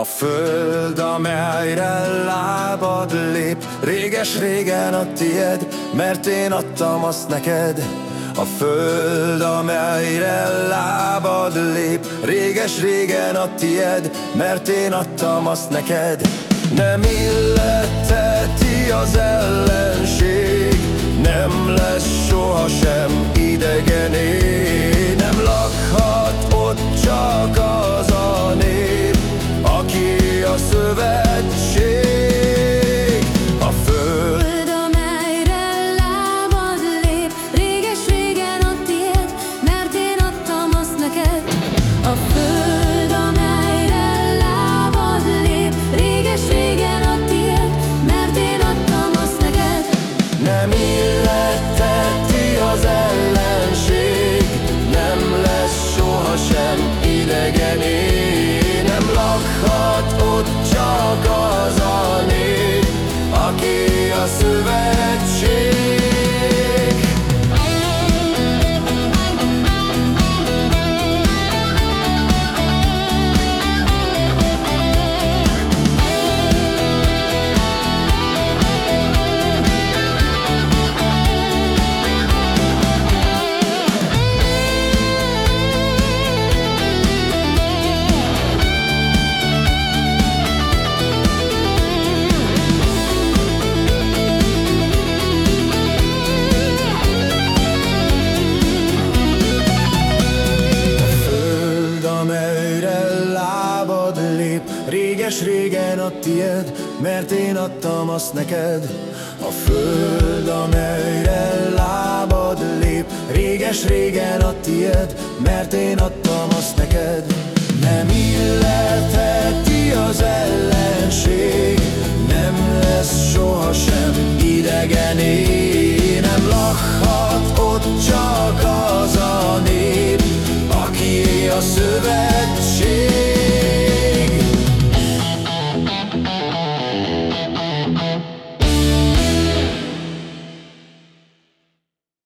A föld, amelyre lábad lép Réges-régen a tied, mert én adtam azt neked A föld, amelyre lábad lép. Réges-régen a tied, mert én adtam azt neked. Nem illeteti az ellenség Nem lesz sohasem a szövetség. Réges-régen a tied, mert én adtam azt neked. A föld, amelyre lábad lép Réges-régen a tied, mert én adtam